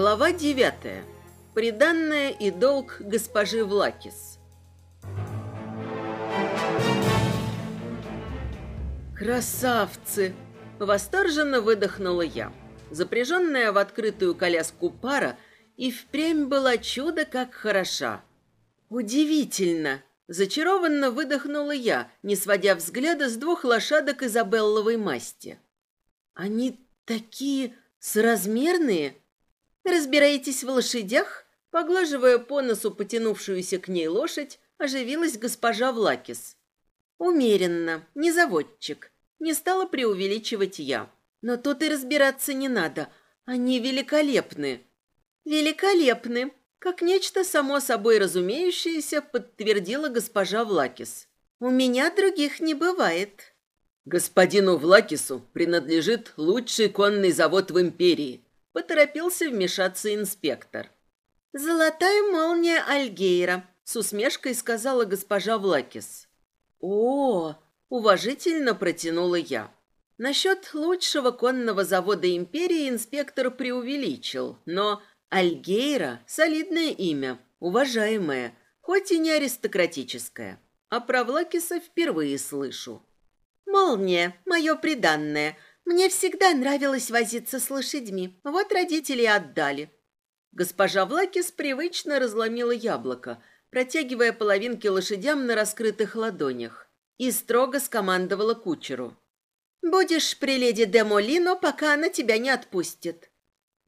Глава 9. Приданное и долг госпожи Влакис. «Красавцы!» – восторженно выдохнула я. Запряженная в открытую коляску пара и впрямь была чудо как хороша. «Удивительно!» – зачарованно выдохнула я, не сводя взгляда с двух лошадок изабелловой масти. «Они такие...» «Соразмерные?» разбираетесь в лошадях?» Поглаживая по носу потянувшуюся к ней лошадь, оживилась госпожа Влакис. «Умеренно, не заводчик. Не стала преувеличивать я. Но тут и разбираться не надо. Они великолепны». «Великолепны», как нечто само собой разумеющееся, подтвердила госпожа Влакис. «У меня других не бывает». «Господину Влакису принадлежит лучший конный завод в империи», Поторопился вмешаться инспектор. «Золотая молния Альгейра», — с усмешкой сказала госпожа Влакис. «О!» — уважительно протянула я. Насчет лучшего конного завода империи инспектор преувеличил, но Альгейра — солидное имя, уважаемое, хоть и не аристократическое. А про Влакиса впервые слышу. «Молния, мое приданное», мне всегда нравилось возиться с лошадьми. Вот родители отдали». Госпожа Влакис привычно разломила яблоко, протягивая половинки лошадям на раскрытых ладонях, и строго скомандовала кучеру. «Будешь при леди де Молино, пока она тебя не отпустит».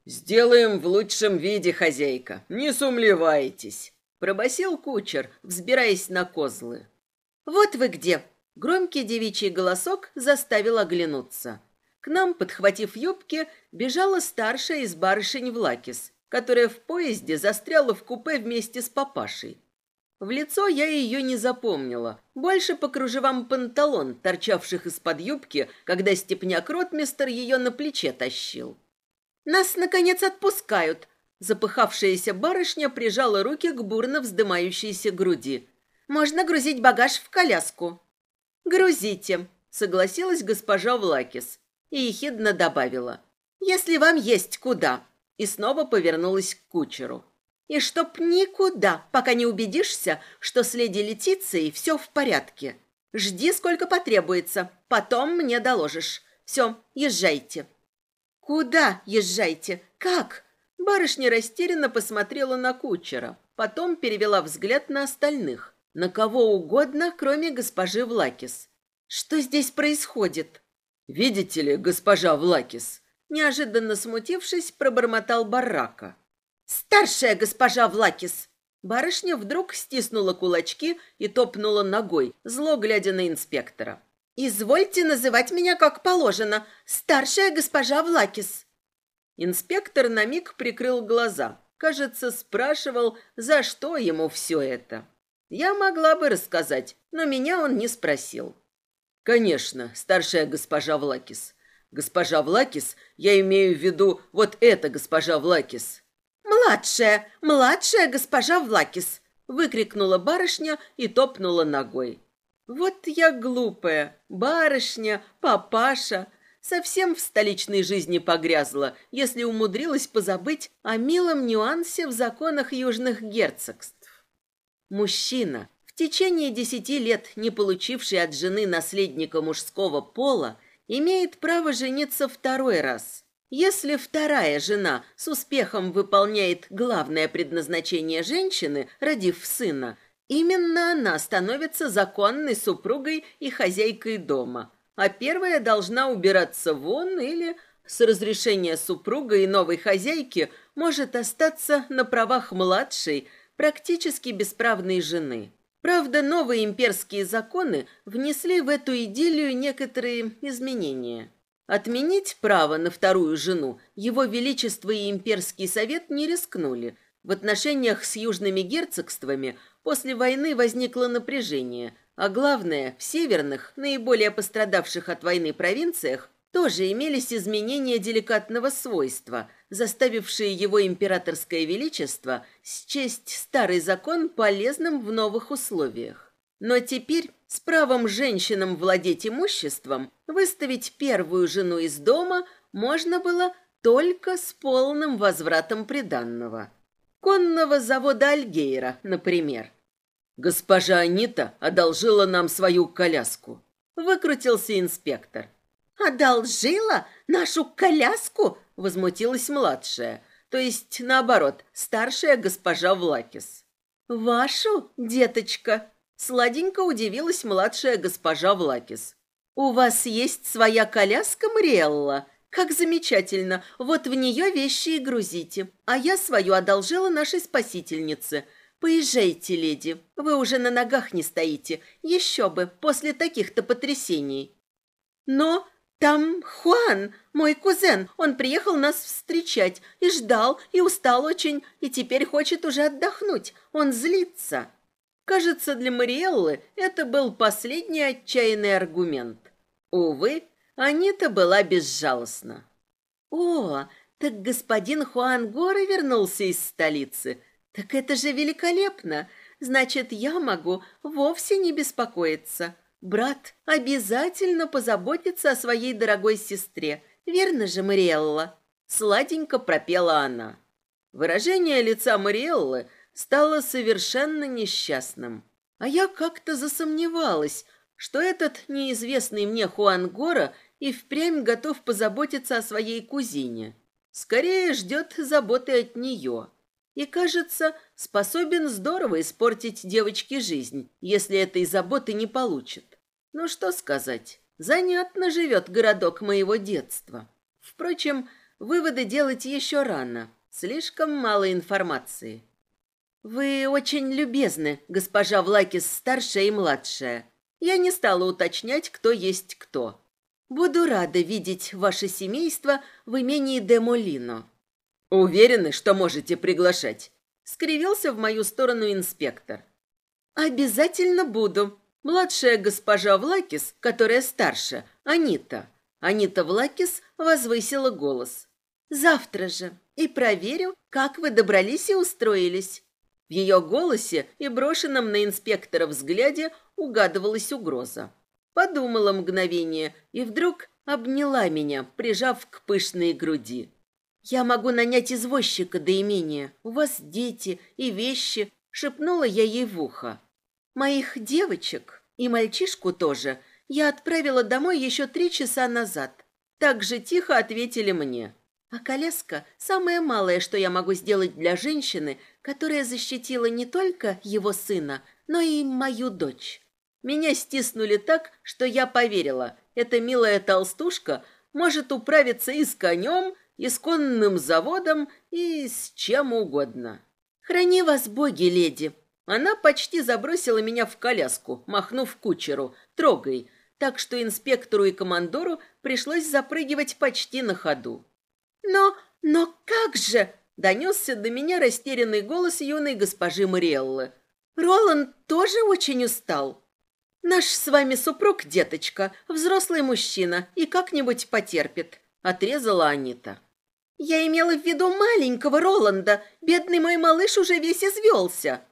«Сделаем в лучшем виде, хозяйка, не сумлевайтесь», — пробасил кучер, взбираясь на козлы. «Вот вы где!» — громкий девичий голосок заставил оглянуться. К нам, подхватив юбки, бежала старшая из барышень Влакис, которая в поезде застряла в купе вместе с папашей. В лицо я ее не запомнила, больше по кружевам панталон, торчавших из-под юбки, когда степняк-ротмистер ее на плече тащил. «Нас, наконец, отпускают!» Запыхавшаяся барышня прижала руки к бурно вздымающейся груди. «Можно грузить багаж в коляску». «Грузите», — согласилась госпожа Влакис и ехидно добавила. «Если вам есть куда!» И снова повернулась к кучеру. «И чтоб никуда, пока не убедишься, что с леди Летицией все в порядке. Жди, сколько потребуется, потом мне доложишь. Все, езжайте». «Куда езжайте? Как?» Барышня растерянно посмотрела на кучера, потом перевела взгляд на остальных, на кого угодно, кроме госпожи Влакис. «Что здесь происходит?» «Видите ли, госпожа Влакис?» Неожиданно смутившись, пробормотал Барака. «Старшая госпожа Влакис!» Барышня вдруг стиснула кулачки и топнула ногой, зло глядя на инспектора. «Извольте называть меня, как положено, старшая госпожа Влакис!» Инспектор на миг прикрыл глаза. Кажется, спрашивал, за что ему все это. Я могла бы рассказать, но меня он не спросил. «Конечно, старшая госпожа Влакис. Госпожа Влакис, я имею в виду вот это госпожа Влакис». «Младшая, младшая госпожа Влакис!» — выкрикнула барышня и топнула ногой. «Вот я глупая, барышня, папаша, совсем в столичной жизни погрязла, если умудрилась позабыть о милом нюансе в законах южных герцогств. Мужчина, в течение десяти лет не получивший от жены наследника мужского пола имеет право жениться второй раз. Если вторая жена с успехом выполняет главное предназначение женщины, родив сына, именно она становится законной супругой и хозяйкой дома, а первая должна убираться вон или с разрешения супруга и новой хозяйки может остаться на правах младшей, практически бесправной жены. Правда, новые имперские законы внесли в эту идиллию некоторые изменения. Отменить право на вторую жену Его Величество и Имперский Совет не рискнули. В отношениях с южными герцогствами после войны возникло напряжение, а главное, в северных, наиболее пострадавших от войны провинциях, тоже имелись изменения деликатного свойства, заставившие его императорское величество счесть старый закон полезным в новых условиях. Но теперь с правом женщинам владеть имуществом выставить первую жену из дома можно было только с полным возвратом приданного. Конного завода Альгейра, например. «Госпожа Анита одолжила нам свою коляску», — выкрутился инспектор одолжила нашу коляску?» – возмутилась младшая, то есть, наоборот, старшая госпожа Влакис. «Вашу, деточка?» – сладенько удивилась младшая госпожа Влакис. «У вас есть своя коляска, Мрелла? Как замечательно! Вот в нее вещи и грузите. А я свою одолжила нашей спасительнице. Поезжайте, леди. Вы уже на ногах не стоите. Еще бы, после таких-то потрясений». Но «Там Хуан, мой кузен, он приехал нас встречать и ждал, и устал очень, и теперь хочет уже отдохнуть. Он злится». Кажется, для Мариэллы это был последний отчаянный аргумент. Увы, Анита была безжалостна. «О, так господин Хуан Горы вернулся из столицы. Так это же великолепно! Значит, я могу вовсе не беспокоиться. Брат обязательно позаботится о своей дорогой сестре, верно же, Мариэлла?» Сладенько пропела она. Выражение лица Мариэллы стало совершенно несчастным. А я как-то засомневалась, что этот неизвестный мне Хуан Гора и впрямь готов позаботиться о своей кузине. Скорее ждет заботы от нее. И, кажется, способен здорово испортить девочке жизнь, если этой заботы не получит. Ну что сказать, занятно живет городок моего детства. Впрочем, выводы делать еще рано. Слишком мало информации. Вы очень любезны, госпожа Влакис, старшая и младшая. Я не стала уточнять, кто есть кто. Буду рада видеть ваше семейство в имении де Молино. Уверены, что можете приглашать? Скривился в мою сторону инспектор. Обязательно буду, Младшая госпожа Влакис, которая старше, Анита. Анита Влакис возвысила голос. «Завтра же. И проверю, как вы добрались и устроились». В ее голосе и брошенном на инспектора взгляде угадывалась угроза. Подумала мгновение и вдруг обняла меня, прижав к пышной груди. «Я могу нанять извозчика до имения. У вас дети и вещи», — шепнула я ей в ухо. Моих девочек и мальчишку тоже я отправила домой еще три часа назад. Так же тихо ответили мне. А коляска – самое малое, что я могу сделать для женщины, которая защитила не только его сына, но и мою дочь. Меня стиснули так, что я поверила, эта милая толстушка может управиться и с конем, и с конным заводом, и с чем угодно. «Храни вас боги, леди!» Она почти забросила меня в коляску, махнув кучеру «трогай», так что инспектору и командору пришлось запрыгивать почти на ходу. «Но... но как же...» — донесся до меня растерянный голос юной госпожи Мариэллы. «Роланд тоже очень устал. Наш с вами супруг, деточка, взрослый мужчина и как-нибудь потерпит», — отрезала Анита. «Я имела в виду маленького Роланда. Бедный мой малыш уже весь извелся».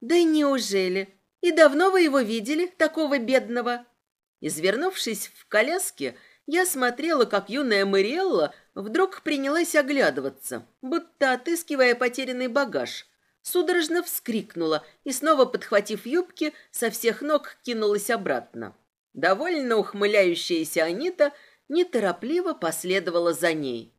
Да неужели? И давно вы его видели, такого бедного? Извернувшись в коляске, я смотрела, как юная Мариэлла вдруг принялась оглядываться, будто отыскивая потерянный багаж. Судорожно вскрикнула и, снова подхватив юбки, со всех ног кинулась обратно. Довольно ухмыляющаяся Анита неторопливо последовала за ней.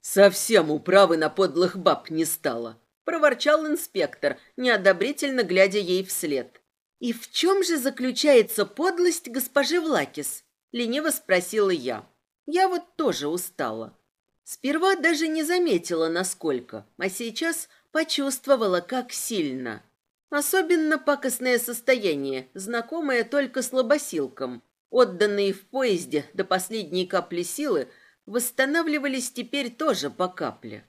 «Совсем управы на подлых баб не стало», проворчал инспектор, неодобрительно глядя ей вслед. «И в чем же заключается подлость госпожи Влакис?» – лениво спросила я. «Я вот тоже устала. Сперва даже не заметила, насколько, а сейчас почувствовала, как сильно. Особенно пакостное состояние, знакомое только слабосилкам. Отданные в поезде до последней капли силы, восстанавливались теперь тоже по капле.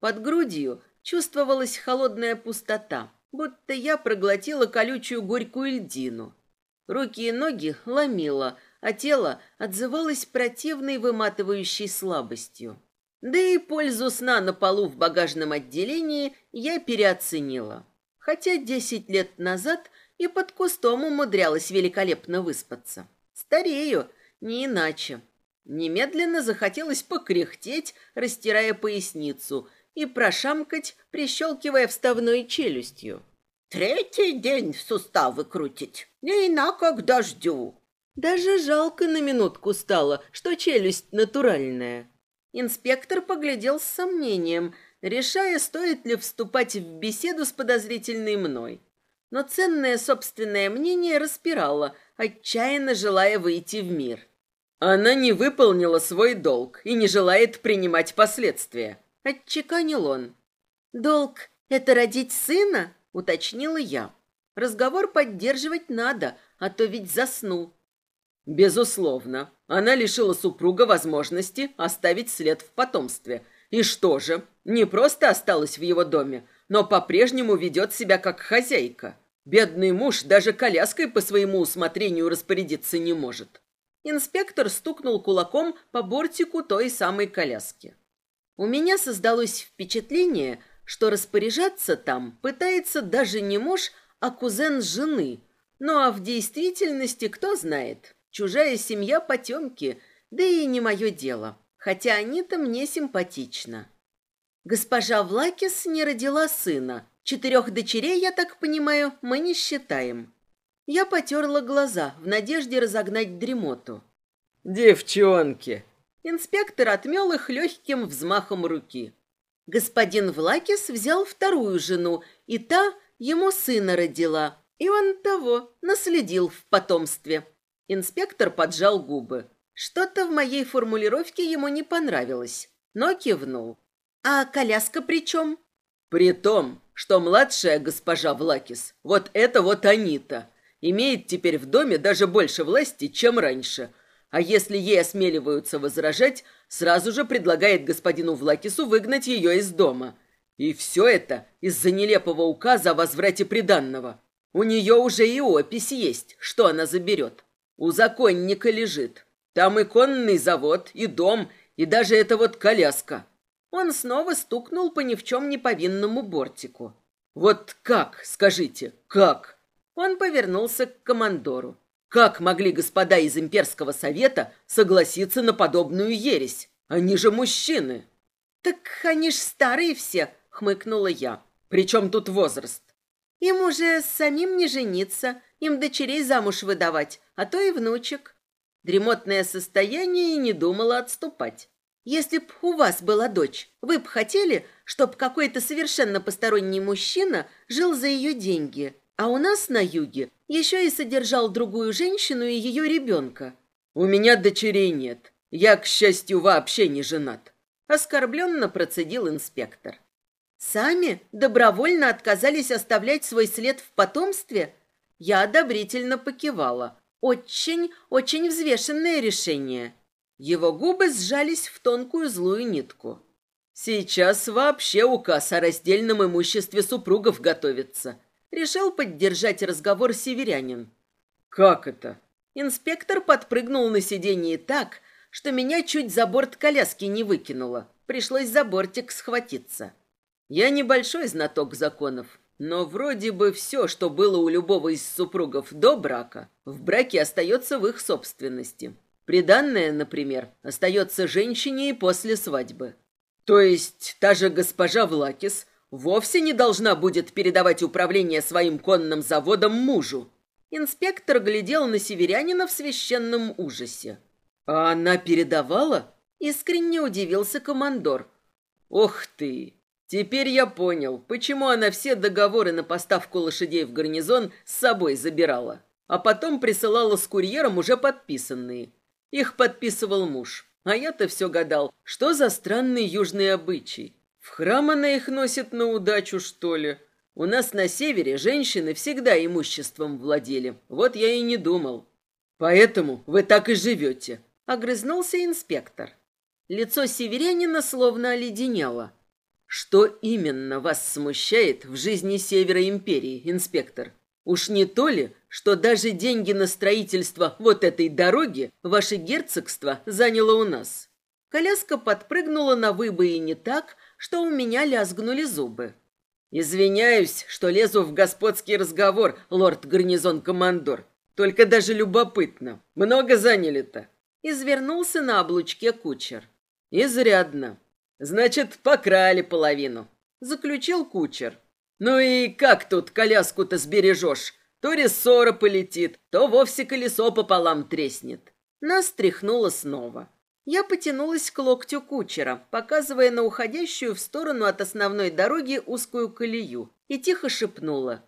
Под грудью – Чувствовалась холодная пустота, будто я проглотила колючую горькую льдину. Руки и ноги ломило, а тело отзывалось противной выматывающей слабостью. Да и пользу сна на полу в багажном отделении я переоценила. Хотя десять лет назад и под кустом умудрялась великолепно выспаться. Старею, не иначе. Немедленно захотелось покряхтеть, растирая поясницу, и прошамкать, прищелкивая вставной челюстью. «Третий день в суставы крутить, не инако к дождю!» Даже жалко на минутку стало, что челюсть натуральная. Инспектор поглядел с сомнением, решая, стоит ли вступать в беседу с подозрительной мной. Но ценное собственное мнение распирало, отчаянно желая выйти в мир. Она не выполнила свой долг и не желает принимать последствия. — отчеканил он. «Долг — это родить сына?» — уточнила я. «Разговор поддерживать надо, а то ведь заснул». «Безусловно. Она лишила супруга возможности оставить след в потомстве. И что же, не просто осталась в его доме, но по-прежнему ведет себя как хозяйка. Бедный муж даже коляской по своему усмотрению распорядиться не может». Инспектор стукнул кулаком по бортику той самой коляски. У меня создалось впечатление, что распоряжаться там пытается даже не муж, а кузен жены. Ну а в действительности кто знает? Чужая семья потемки, да и не мое дело. Хотя они-то мне симпатично. Госпожа Влакис не родила сына. Четырех дочерей, я так понимаю, мы не считаем. Я потерла глаза в надежде разогнать дремоту. «Девчонки!» Инспектор отмел их легким взмахом руки. Господин Влакис взял вторую жену, и та ему сына родила, и он того наследил в потомстве. Инспектор поджал губы. Что-то в моей формулировке ему не понравилось, но кивнул. «А коляска при чем?» «При том, что младшая госпожа Влакис, вот это вот Анита, имеет теперь в доме даже больше власти, чем раньше», а если ей осмеливаются возражать, сразу же предлагает господину Влакису выгнать ее из дома. И все это из-за нелепого указа о возврате приданного. У нее уже и опись есть, что она заберет. У законника лежит. Там и конный завод, и дом, и даже эта вот коляска. Он снова стукнул по ни в чем не повинному бортику. «Вот как, скажите, как?» Он повернулся к командору. Как могли господа из имперского совета согласиться на подобную ересь? Они же мужчины. Так они ж старые все, хмыкнула я. Причем тут возраст? Им уже самим не жениться, им дочерей замуж выдавать, а то и внучек. Дремотное состояние и не думала отступать. Если б у вас была дочь, вы б хотели, чтобы какой-то совершенно посторонний мужчина жил за ее деньги – а у нас на юге еще и содержал другую женщину и ее ребенка. У меня дочерей нет. Я, к счастью, вообще не женат. Оскорбленно процедил инспектор. Сами добровольно отказались оставлять свой след в потомстве? Я одобрительно покивала. Очень, очень взвешенное решение. Его губы сжались в тонкую злую нитку. Сейчас вообще указ о раздельном имуществе супругов готовится – решил поддержать разговор северянин. «Как это?» Инспектор подпрыгнул на сиденье так, что меня чуть за борт коляски не выкинуло. Пришлось за бортик схватиться. Я небольшой знаток законов, но вроде бы все, что было у любого из супругов до брака, в браке остается в их собственности. Приданное, например, остается женщине и после свадьбы. То есть та же госпожа Влакис – вовсе не должна будет передавать управление своим конным заводом мужу. Инспектор глядел на северянина в священном ужасе. А она передавала? Искренне удивился командор. Ох ты! Теперь я понял, почему она все договоры на поставку лошадей в гарнизон с собой забирала, а потом присылала с курьером уже подписанные. Их подписывал муж. А я-то все гадал, что за странный южный обычай. В храм она их носит на удачу, что ли? У нас на севере женщины всегда имуществом владели. Вот я и не думал. Поэтому вы так и живете. Огрызнулся инспектор. Лицо северянина словно оледенело. Что именно вас смущает в жизни Севера Империи, инспектор? Уж не то ли, что даже деньги на строительство вот этой дороги ваше герцогство заняло у нас? Коляска подпрыгнула на выбои не так, что у меня лязгнули зубы. «Извиняюсь, что лезу в господский разговор, лорд гарнизон-командор. Только даже любопытно. Много заняли-то?» Извернулся на облучке кучер. «Изрядно. Значит, покрали половину», — заключил кучер. «Ну и как тут коляску-то сбережешь? То рессора полетит, то вовсе колесо пополам треснет». Нас тряхнуло снова. Я потянулась к локтю кучера, показывая на уходящую в сторону от основной дороги узкую колею, и тихо шепнула.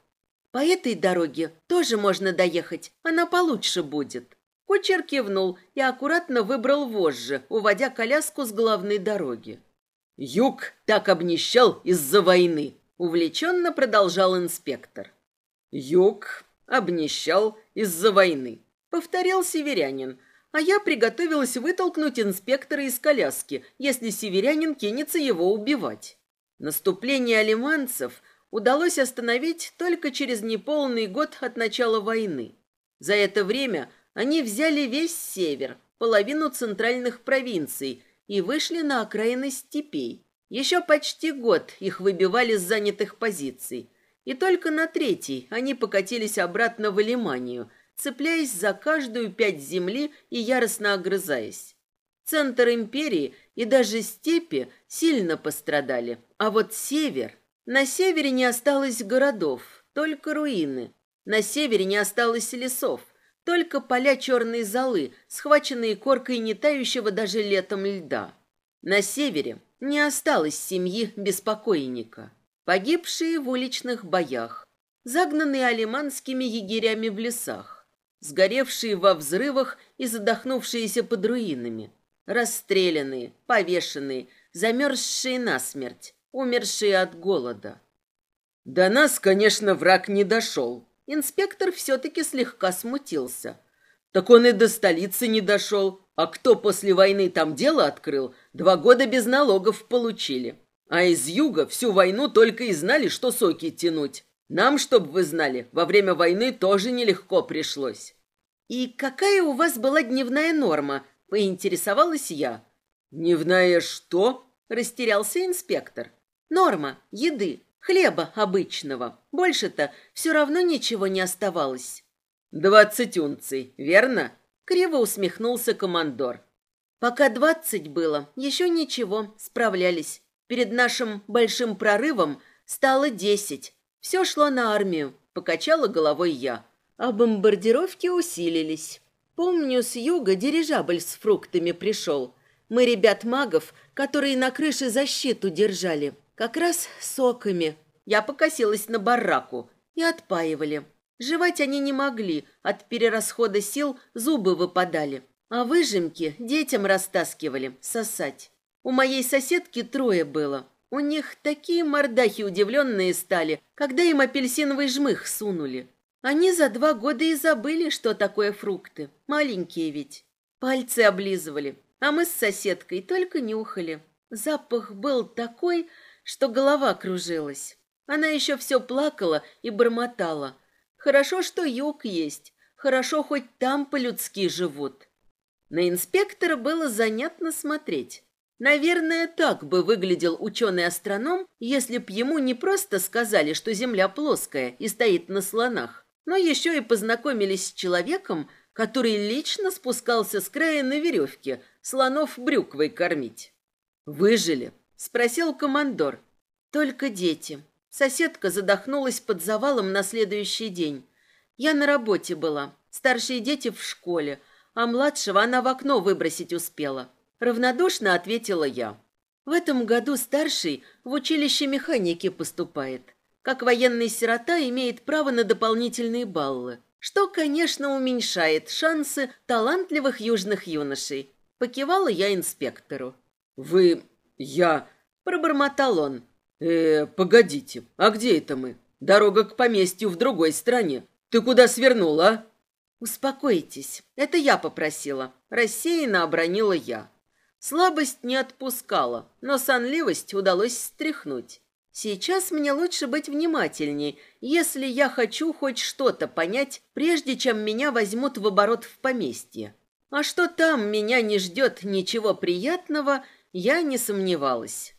«По этой дороге тоже можно доехать, она получше будет». Кучер кивнул и аккуратно выбрал вожжи, уводя коляску с главной дороги. «Юг так обнищал из-за войны», — увлеченно продолжал инспектор. «Юг обнищал из-за войны», — повторил северянин, — а я приготовилась вытолкнуть инспектора из коляски, если северянин кинется его убивать. Наступление алиманцев удалось остановить только через неполный год от начала войны. За это время они взяли весь север, половину центральных провинций и вышли на окраины степей. Еще почти год их выбивали с занятых позиций. И только на третий они покатились обратно в Алиманию – цепляясь за каждую пять земли и яростно огрызаясь. Центр империи и даже степи сильно пострадали, а вот север... На севере не осталось городов, только руины. На севере не осталось лесов, только поля черной золы, схваченные коркой не тающего даже летом льда. На севере не осталось семьи беспокойника. Погибшие в уличных боях, загнанные алиманскими егерями в лесах, сгоревшие во взрывах и задохнувшиеся под руинами, расстрелянные, повешенные, замерзшие насмерть, умершие от голода. До нас, конечно, враг не дошел. Инспектор все-таки слегка смутился. Так он и до столицы не дошел. А кто после войны там дело открыл, два года без налогов получили. А из юга всю войну только и знали, что соки тянуть. Нам, чтобы вы знали, во время войны тоже нелегко пришлось. И какая у вас была дневная норма? Поинтересовалась я. Дневная что? Растерялся инспектор. Норма еды, хлеба обычного. Больше-то все равно ничего не оставалось. Двадцать унций, верно? Криво усмехнулся командор. Пока двадцать было, еще ничего, справлялись. Перед нашим большим прорывом стало десять, все шло на армию, покачала головой я. А бомбардировки усилились. Помню, с юга дирижабль с фруктами пришел. Мы ребят-магов, которые на крыше защиту держали, как раз соками. Я покосилась на бараку и отпаивали. Жевать они не могли, от перерасхода сил зубы выпадали. А выжимки детям растаскивали, сосать. У моей соседки трое было. У них такие мордахи удивленные стали, когда им апельсиновый жмых сунули. Они за два года и забыли, что такое фрукты. Маленькие ведь. Пальцы облизывали, а мы с соседкой только нюхали. Запах был такой, что голова кружилась. Она еще все плакала и бормотала. Хорошо, что юг есть. Хорошо, хоть там по-людски живут. На инспектора было занятно смотреть. Наверное, так бы выглядел ученый-астроном, если б ему не просто сказали, что Земля плоская и стоит на слонах, но еще и познакомились с человеком, который лично спускался с края на веревке, слонов брюквой кормить. «Выжили?» – спросил командор. «Только дети». Соседка задохнулась под завалом на следующий день. «Я на работе была, старшие дети в школе, а младшего она в окно выбросить успела». Равнодушно ответила я. В этом году старший в училище механики поступает. Как военный сирота имеет право на дополнительные баллы, что, конечно, уменьшает шансы талантливых южных юношей. Покивала я инспектору. «Вы... я...» – пробормотал он. «Э, погодите, а где это мы? Дорога к поместью в другой стране. Ты куда свернула, «Успокойтесь, это я попросила. Рассеянно обронила я. Слабость не отпускала, но сонливость удалось стряхнуть. Сейчас мне лучше быть внимательней, если я хочу хоть что-то понять, прежде чем меня возьмут в оборот в поместье. А что там меня не ждет ничего приятного, я не сомневалась.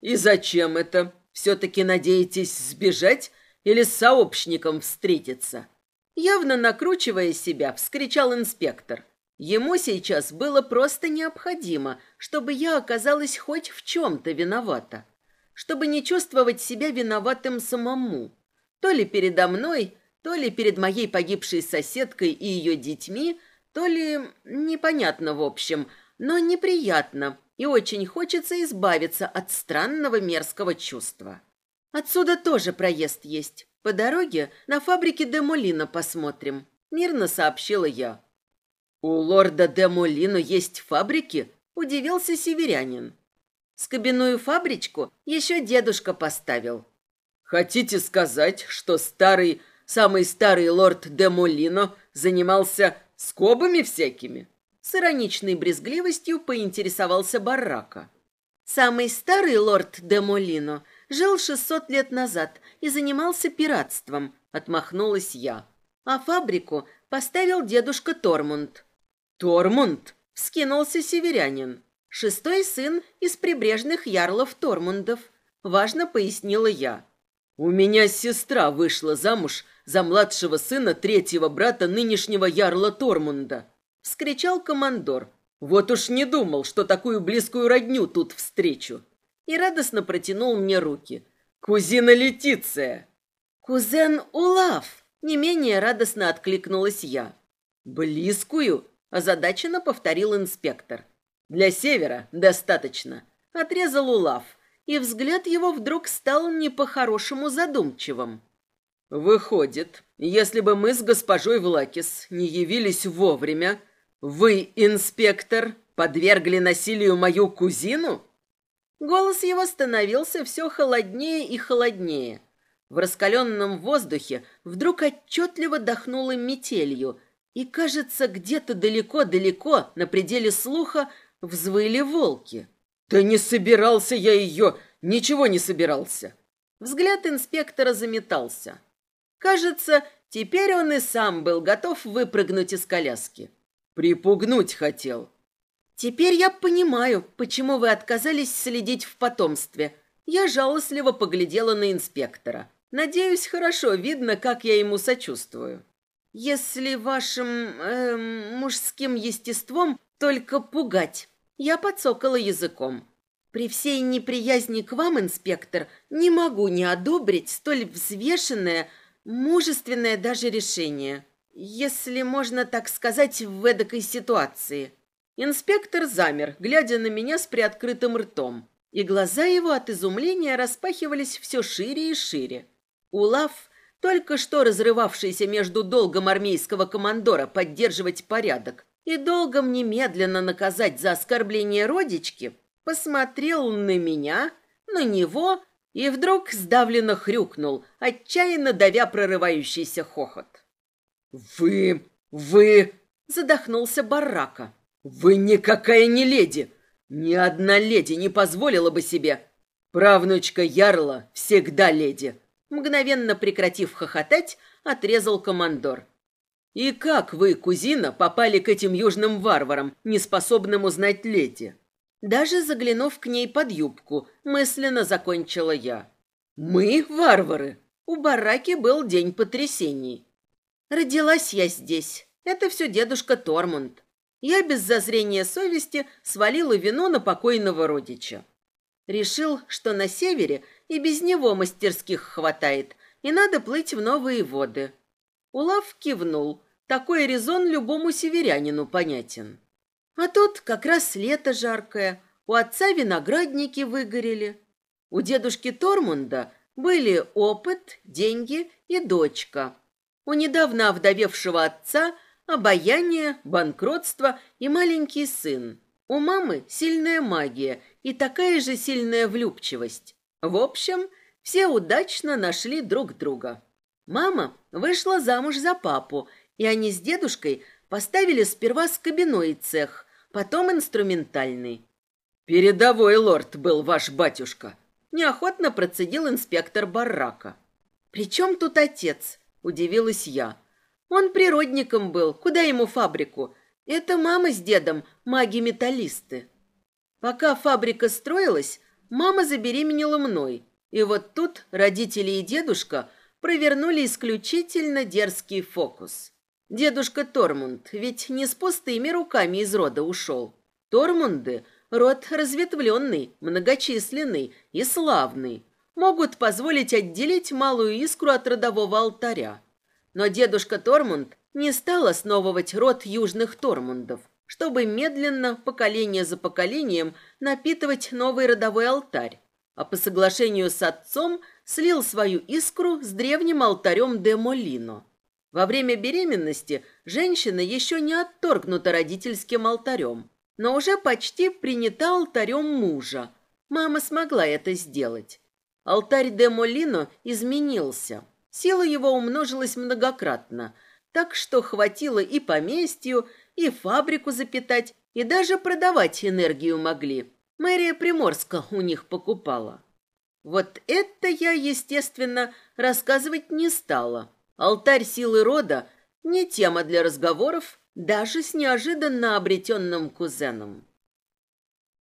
«И зачем это? Все-таки надеетесь сбежать или с сообщником встретиться?» Явно накручивая себя, вскричал инспектор. Ему сейчас было просто необходимо, чтобы я оказалась хоть в чем-то виновата, чтобы не чувствовать себя виноватым самому, то ли передо мной, то ли перед моей погибшей соседкой и ее детьми, то ли непонятно в общем, но неприятно, и очень хочется избавиться от странного мерзкого чувства. Отсюда тоже проезд есть. По дороге на фабрике Демолина посмотрим, мирно сообщила я. «У лорда де Молино есть фабрики?» – удивился северянин. «Скобяную фабричку еще дедушка поставил». «Хотите сказать, что старый, самый старый лорд де Молино занимался скобами всякими?» С ироничной брезгливостью поинтересовался Баррака. «Самый старый лорд де Молино жил 600 лет назад и занимался пиратством», – отмахнулась я. «А фабрику поставил дедушка Тормунд». Тормунд – вскинулся северянин. Шестой сын из прибрежных ярлов Тормундов. Важно пояснила я. «У меня сестра вышла замуж за младшего сына третьего брата нынешнего ярла Тормунда», – вскричал командор. «Вот уж не думал, что такую близкую родню тут встречу». И радостно протянул мне руки. «Кузина Летиция!» «Кузен Улав!» – не менее радостно откликнулась я. «Близкую?» озадаченно повторил инспектор. Для севера достаточно, отрезал Улав, и взгляд его вдруг стал не по-хорошему задумчивым. Выходит, если бы мы с госпожой Влакис не явились вовремя, вы, инспектор, подвергли насилию мою кузину? Голос его становился все холоднее и холоднее. В раскаленном воздухе вдруг отчетливо дохнуло метелью, и, кажется, где-то далеко-далеко, на пределе слуха, взвыли волки. «Да не собирался я ее! Ничего не собирался!» Взгляд инспектора заметался. Кажется, теперь он и сам был готов выпрыгнуть из коляски. Припугнуть хотел. «Теперь я понимаю, почему вы отказались следить в потомстве». Я жалостливо поглядела на инспектора. Надеюсь, хорошо видно, как я ему сочувствую если вашим эм, мужским естеством только пугать. Я подсокала языком. При всей неприязни к вам, инспектор, не могу не одобрить столь взвешенное, мужественное даже решение, если можно так сказать, в эдакой ситуации. Инспектор замер, глядя на меня с приоткрытым ртом, и глаза его от изумления распахивались все шире и шире. Улав только что разрывавшийся между долгом армейского командора поддерживать порядок и долгом немедленно наказать за оскорбление родички, посмотрел на меня, на него и вдруг сдавленно хрюкнул, отчаянно давя прорывающийся хохот. «Вы... вы...» — задохнулся Барака. «Вы никакая не леди! Ни одна леди не позволила бы себе! Правнучка Ярла всегда леди!» Мгновенно прекратив хохотать, отрезал командор. «И как вы, кузина, попали к этим южным варварам, неспособным узнать леди? Даже заглянув к ней под юбку, мысленно закончила я. «Мы варвары!» У бараки был день потрясений. Родилась я здесь. Это все дедушка Тормунд. Я без зазрения совести свалила вино на покойного родича. Решил, что на севере и без него мастерских хватает, и надо плыть в новые воды. Улав кивнул. Такой резон любому северянину понятен. А тут как раз лето жаркое, у отца виноградники выгорели. У дедушки Тормунда были опыт, деньги и дочка. У недавно овдовевшего отца обаяние, банкротство и маленький сын. У мамы сильная магия и такая же сильная влюбчивость. В общем, все удачно нашли друг друга. Мама вышла замуж за папу, и они с дедушкой поставили сперва скобяной цех, потом инструментальный. «Передовой лорд был ваш батюшка», – неохотно процедил инспектор барака. «При чем тут отец?» – удивилась я. «Он природником был, куда ему фабрику? Это мама с дедом, маги-металлисты». Пока фабрика строилась, мама забеременела мной. И вот тут родители и дедушка провернули исключительно дерзкий фокус. Дедушка Тормунд ведь не с пустыми руками из рода ушел. Тормунды – род разветвленный, многочисленный и славный. Могут позволить отделить малую искру от родового алтаря. Но дедушка Тормунд не стал основывать род южных Тормундов – чтобы медленно, поколение за поколением, напитывать новый родовой алтарь, а по соглашению с отцом слил свою искру с древним алтарем де Молино. Во время беременности женщина еще не отторгнута родительским алтарем, но уже почти принята алтарем мужа. Мама смогла это сделать. Алтарь де Молино изменился. Сила его умножилась многократно, так что хватило и поместью, и фабрику запитать, и даже продавать энергию могли. Мэрия Приморска у них покупала. Вот это я, естественно, рассказывать не стала. Алтарь силы рода – не тема для разговоров даже с неожиданно обретенным кузеном.